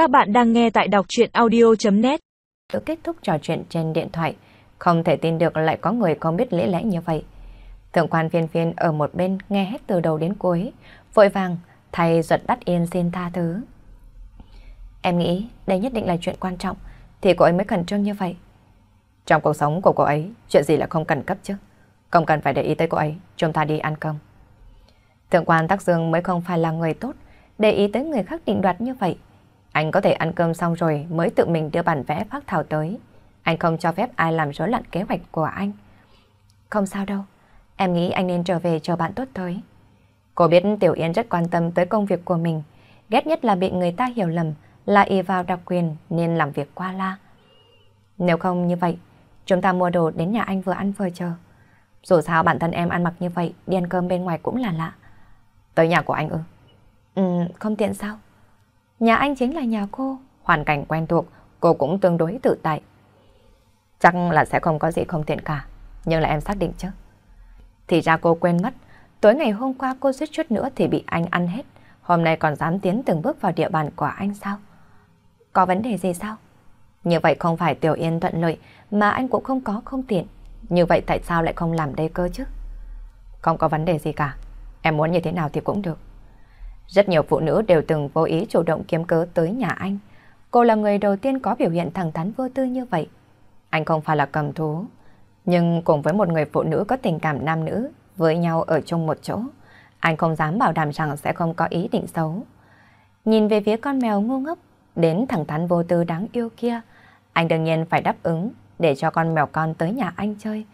Các bạn đang nghe tại đọc chuyện audio.net Kết thúc trò chuyện trên điện thoại, không thể tin được lại có người không biết lễ lẽ như vậy. Thượng quan phiên phiên ở một bên nghe hết từ đầu đến cuối, vội vàng, thay ruột đắt yên xin tha thứ. Em nghĩ đây nhất định là chuyện quan trọng, thì cô ấy mới khẩn trương như vậy. Trong cuộc sống của cô ấy, chuyện gì là không cần cấp chứ? Không cần phải để ý tới cô ấy, chúng ta đi ăn cơm. Thượng quan Tắc Dương mới không phải là người tốt, để ý tới người khác định đoạt như vậy. Anh có thể ăn cơm xong rồi mới tự mình đưa bản vẽ phát thảo tới. Anh không cho phép ai làm rối loạn kế hoạch của anh. Không sao đâu, em nghĩ anh nên trở về chờ bạn tốt tới. Cô biết Tiểu Yên rất quan tâm tới công việc của mình, ghét nhất là bị người ta hiểu lầm là y vào đặc quyền nên làm việc qua la. Nếu không như vậy, chúng ta mua đồ đến nhà anh vừa ăn vừa chờ. Dù sao bản thân em ăn mặc như vậy, đi ăn cơm bên ngoài cũng là lạ. Tới nhà của anh ư? Ừ, không tiện sao? Nhà anh chính là nhà cô, hoàn cảnh quen thuộc, cô cũng tương đối tự tại. Chắc là sẽ không có gì không tiện cả, nhưng là em xác định chứ. Thì ra cô quên mất, tối ngày hôm qua cô suýt chút nữa thì bị anh ăn hết, hôm nay còn dám tiến từng bước vào địa bàn của anh sao? Có vấn đề gì sao? Như vậy không phải Tiểu Yên thuận lợi mà anh cũng không có không tiện. Như vậy tại sao lại không làm đây cơ chứ? Không có vấn đề gì cả. Em muốn như thế nào thì cũng được. Rất nhiều phụ nữ đều từng vô ý chủ động kiếm cớ tới nhà anh. Cô là người đầu tiên có biểu hiện thẳng thắn vô tư như vậy. Anh không phải là cầm thú, nhưng cùng với một người phụ nữ có tình cảm nam nữ với nhau ở chung một chỗ, anh không dám bảo đảm rằng sẽ không có ý định xấu. Nhìn về phía con mèo ngu ngốc, đến thẳng thắn vô tư đáng yêu kia, anh đương nhiên phải đáp ứng để cho con mèo con tới nhà anh chơi.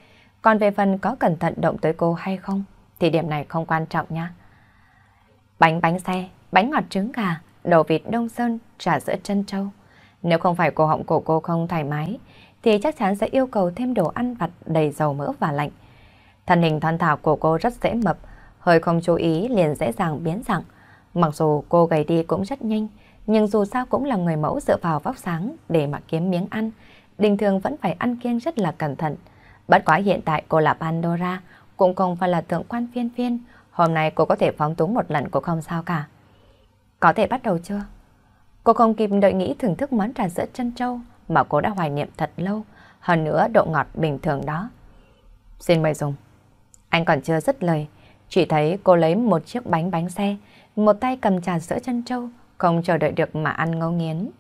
Còn về phần có cẩn thận động tới cô hay không, thì điểm này không quan trọng nha. Bánh bánh xe, bánh ngọt trứng gà, đầu vịt đông sơn, trà sữa chân trâu. Nếu không phải cổ họng của cô không thoải mái, thì chắc chắn sẽ yêu cầu thêm đồ ăn vặt đầy dầu mỡ và lạnh. Thân hình thon thảo của cô rất dễ mập, hơi không chú ý liền dễ dàng biến dạng. Mặc dù cô gầy đi cũng rất nhanh, nhưng dù sao cũng là người mẫu dựa vào vóc sáng để mà kiếm miếng ăn, bình thường vẫn phải ăn kiêng rất là cẩn thận. Bất quá hiện tại cô là Pandora, cũng không phải là thượng quan phiên phiên, hôm nay cô có thể phóng túng một lần cũng không sao cả. Có thể bắt đầu chưa? Cô không kịp đợi nghĩ thưởng thức món trà sữa chân trâu mà cô đã hoài niệm thật lâu, hơn nữa độ ngọt bình thường đó. Xin mời dùng. Anh còn chưa dứt lời, chỉ thấy cô lấy một chiếc bánh bánh xe, một tay cầm trà sữa chân trâu, không chờ đợi được mà ăn ngấu nghiến.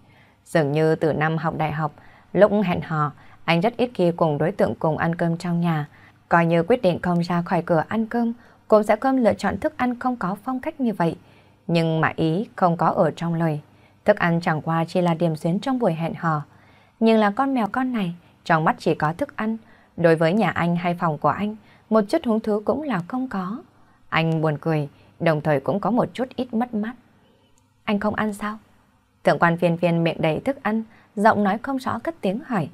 Dường như từ năm học đại học, lúc hẹn hò, anh rất ít khi cùng đối tượng cùng ăn cơm trong nhà. Coi như quyết định không ra khỏi cửa ăn cơm, cũng sẽ không lựa chọn thức ăn không có phong cách như vậy. Nhưng mà ý không có ở trong lời. Thức ăn chẳng qua chỉ là điểm xuyến trong buổi hẹn hò. Nhưng là con mèo con này, trong mắt chỉ có thức ăn. Đối với nhà anh hay phòng của anh, một chút hứng thú cũng là không có. Anh buồn cười, đồng thời cũng có một chút ít mất mát. Anh không ăn sao? Thượng quan phiên phiên miệng đầy thức ăn, giọng nói không rõ cất tiếng hỏi.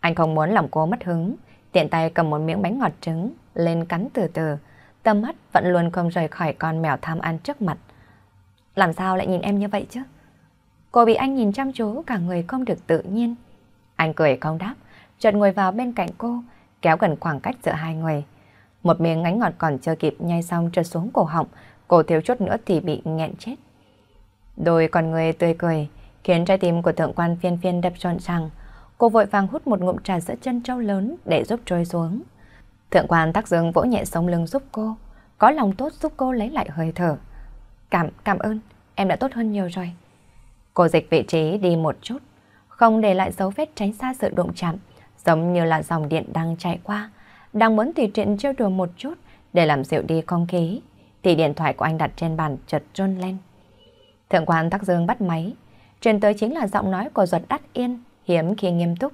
Anh không muốn lòng cô mất hứng, tiện tay cầm một miếng bánh ngọt trứng, lên cắn từ từ, tầm mắt vẫn luôn không rời khỏi con mèo tham ăn trước mặt. Làm sao lại nhìn em như vậy chứ? Cô bị anh nhìn chăm chú cả người không được tự nhiên. Anh cười không đáp, chợt ngồi vào bên cạnh cô, kéo gần khoảng cách giữa hai người. Một miếng ngánh ngọt còn chưa kịp nhai xong trượt xuống cổ họng, cô thiếu chút nữa thì bị nghẹn chết. Đôi con người tươi cười, khiến trái tim của thượng quan phiên phiên đập trọn rằng, Cô vội vàng hút một ngụm trà giữa chân trâu lớn để giúp trôi xuống. Thượng quan tắc dương vỗ nhẹ sống lưng giúp cô, có lòng tốt giúp cô lấy lại hơi thở. Cảm, cảm ơn, em đã tốt hơn nhiều rồi. Cô dịch vị trí đi một chút, không để lại dấu vết tránh xa sự đụng chạm, giống như là dòng điện đang chạy qua, đang muốn tùy tiện trêu đùa một chút để làm dịu đi không khí, thì điện thoại của anh đặt trên bàn chợt trôn lên. Thượng quan Tắc Dương bắt máy, truyền tới chính là giọng nói của ruột Đắt Yên, hiếm khi nghiêm túc.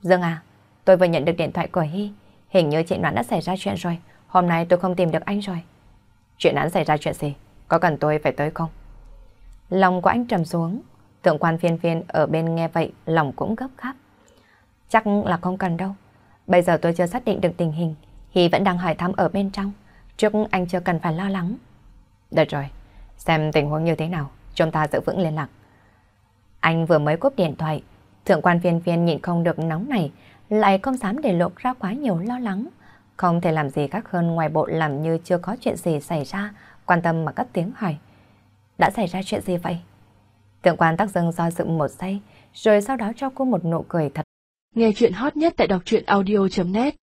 Dương à, tôi vừa nhận được điện thoại của Hy, hình như chuyện Noãn đã xảy ra chuyện rồi, hôm nay tôi không tìm được anh rồi. Chuyện án xảy ra chuyện gì? Có cần tôi phải tới không? Lòng của anh trầm xuống, thượng quan phiên phiên ở bên nghe vậy, lòng cũng gấp gáp. Chắc là không cần đâu. Bây giờ tôi chưa xác định được tình hình, Hy vẫn đang hỏi thăm ở bên trong. Trước anh chưa cần phải lo lắng. Được rồi, xem tình huống như thế nào, chúng ta giữ vững liên lạc. Anh vừa mới cúp điện thoại, thượng quan phiên phiên nhịn không được nóng này, lại không dám để lộ ra quá nhiều lo lắng. Không thể làm gì khác hơn ngoài bộ làm như chưa có chuyện gì xảy ra, quan tâm mà cất tiếng hỏi. Đã xảy ra chuyện gì vậy? Tượng quan tác dân do dự một giây, rồi sau đó cho cô một nụ cười thật. Nghe chuyện hot nhất tại đọc truyện audio.net